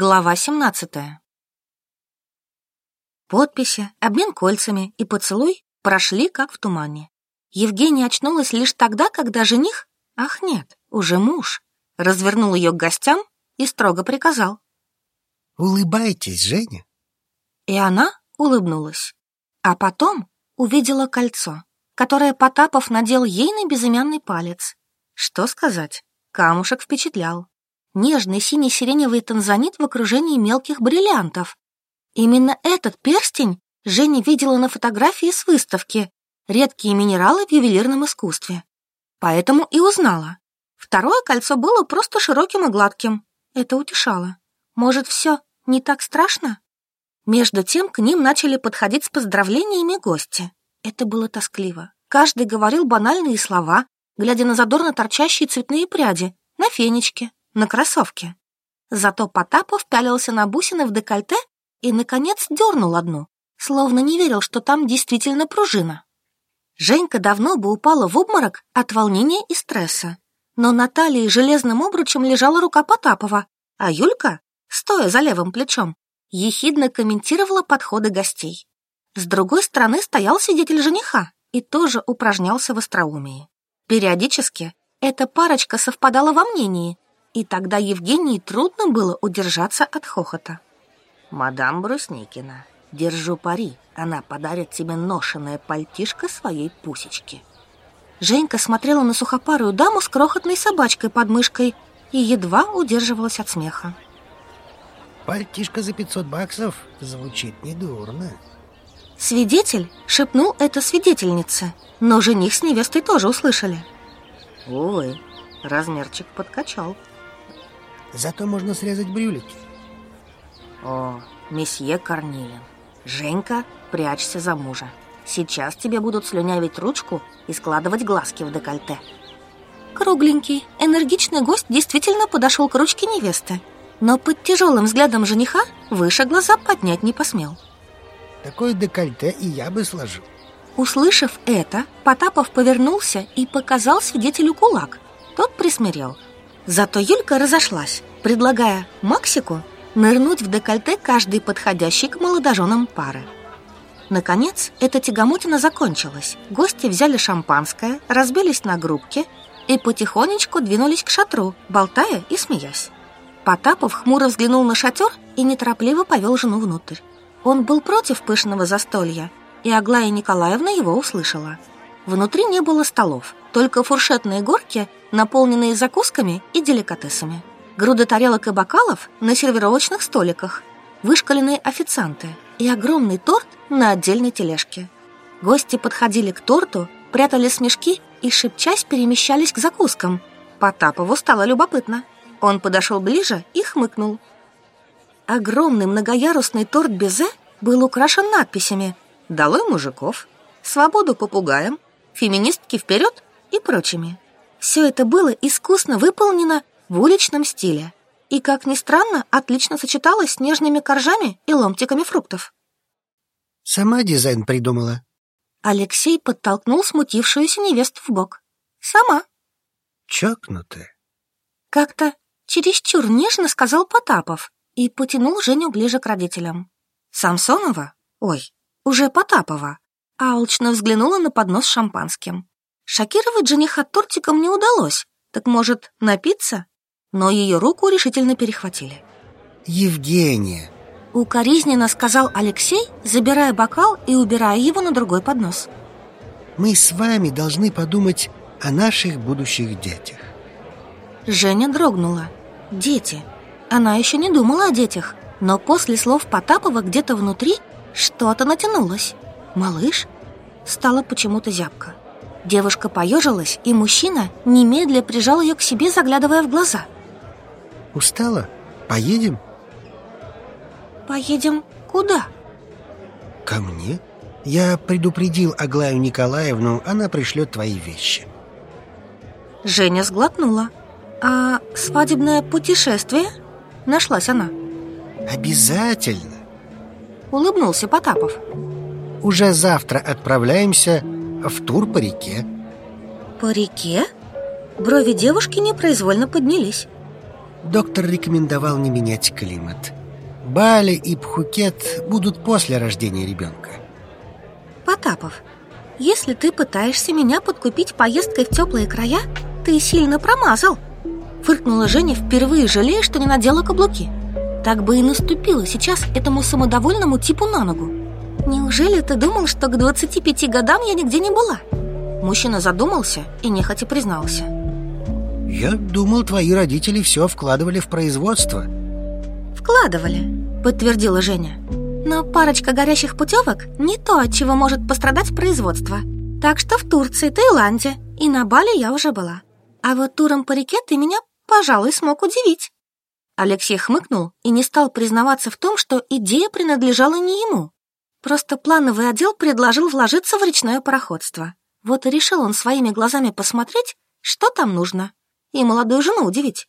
Глава 17 Подписи, обмен кольцами и поцелуй прошли как в тумане. Евгения очнулась лишь тогда, когда жених, ах нет, уже муж, развернул ее к гостям и строго приказал. «Улыбайтесь, Женя!» И она улыбнулась. А потом увидела кольцо, которое Потапов надел ей на безымянный палец. Что сказать, камушек впечатлял нежный синий-сиреневый танзанит в окружении мелких бриллиантов. Именно этот перстень Женя видела на фотографии с выставки «Редкие минералы в ювелирном искусстве». Поэтому и узнала. Второе кольцо было просто широким и гладким. Это утешало. Может, все не так страшно? Между тем к ним начали подходить с поздравлениями гости. Это было тоскливо. Каждый говорил банальные слова, глядя на задорно торчащие цветные пряди, на фенечке, на кроссовке. Зато Потапов пялился на бусины в декольте и, наконец, дернул одну, словно не верил, что там действительно пружина. Женька давно бы упала в обморок от волнения и стресса, но на талии железным обручем лежала рука Потапова, а Юлька, стоя за левым плечом, ехидно комментировала подходы гостей. С другой стороны стоял свидетель жениха и тоже упражнялся в остроумии. Периодически эта парочка совпадала во мнении, и тогда Евгении трудно было удержаться от хохота. «Мадам Брусникина, держу пари, она подарит тебе ношеное пальтишко своей пусечки». Женька смотрела на сухопарую даму с крохотной собачкой под мышкой и едва удерживалась от смеха. «Пальтишко за 500 баксов звучит недурно». Свидетель шепнул это свидетельнице, но жених с невестой тоже услышали. «Ой, размерчик подкачал», Зато можно срезать брюлики. О, месье Корнилин, Женька, прячься за мужа. Сейчас тебе будут слюнявить ручку и складывать глазки в декольте. Кругленький, энергичный гость действительно подошел к ручке невесты, но под тяжелым взглядом жениха выше глаза поднять не посмел. Такое декольте и я бы сложил. Услышав это, Потапов повернулся и показал свидетелю кулак. Тот присмирел – Зато Юлька разошлась, предлагая Максику нырнуть в декольте каждой подходящей к молодоженам пары. Наконец, эта тягомотина закончилась. Гости взяли шампанское, разбились на группки и потихонечку двинулись к шатру, болтая и смеясь. Потапов хмуро взглянул на шатер и неторопливо повел жену внутрь. Он был против пышного застолья, и Аглая Николаевна его услышала. Внутри не было столов, только фуршетные горки, наполненные закусками и деликатесами. Груды тарелок и бокалов на сервировочных столиках, вышкаленные официанты и огромный торт на отдельной тележке. Гости подходили к торту, прятали смешки и, шепчась, перемещались к закускам. Потапову стало любопытно. Он подошел ближе и хмыкнул. Огромный многоярусный торт Безе был украшен надписями «Долой мужиков», «Свободу попугаям», феминистки вперед и прочими. Все это было искусно выполнено в уличном стиле и, как ни странно, отлично сочеталось с нежными коржами и ломтиками фруктов. Сама дизайн придумала. Алексей подтолкнул смутившуюся невесту в бок. Сама. Чокнутая. Как-то чересчур нежно сказал Потапов и потянул Женю ближе к родителям. Самсонова? Ой, уже Потапова алчно взглянула на поднос с шампанским. Шокировать жениха тортиком не удалось, так может напиться? Но ее руку решительно перехватили. «Евгения!» Укоризненно сказал Алексей, забирая бокал и убирая его на другой поднос. «Мы с вами должны подумать о наших будущих детях». Женя дрогнула. «Дети». Она еще не думала о детях, но после слов Потапова где-то внутри что-то натянулось. Малыш? Стало почему-то зябко. Девушка поежилась, и мужчина немедля прижал ее к себе, заглядывая в глаза. Устала? Поедем? Поедем куда? Ко мне? Я предупредил Аглаю Николаевну, она пришлет твои вещи. Женя сглотнула. А свадебное путешествие? Нашлась она. Обязательно. Улыбнулся Потапов. Уже завтра отправляемся в тур по реке. По реке? Брови девушки непроизвольно поднялись. Доктор рекомендовал не менять климат. Бали и Пхукет будут после рождения ребенка. Потапов, если ты пытаешься меня подкупить поездкой в теплые края, ты сильно промазал. Фыркнула Женя, впервые жалея, что не надела каблуки. Так бы и наступила сейчас этому самодовольному типу на ногу. Неужели ты думал, что к 25 годам я нигде не была? Мужчина задумался и нехотя признался. Я думал, твои родители все вкладывали в производство. Вкладывали, подтвердила Женя. Но парочка горящих путевок не то, от чего может пострадать производство. Так что в Турции, Таиланде и на Бали я уже была. А вот туром по реке ты меня, пожалуй, смог удивить. Алексей хмыкнул и не стал признаваться в том, что идея принадлежала не ему. Просто плановый отдел предложил вложиться в речное пароходство. Вот и решил он своими глазами посмотреть, что там нужно, и молодую жену удивить.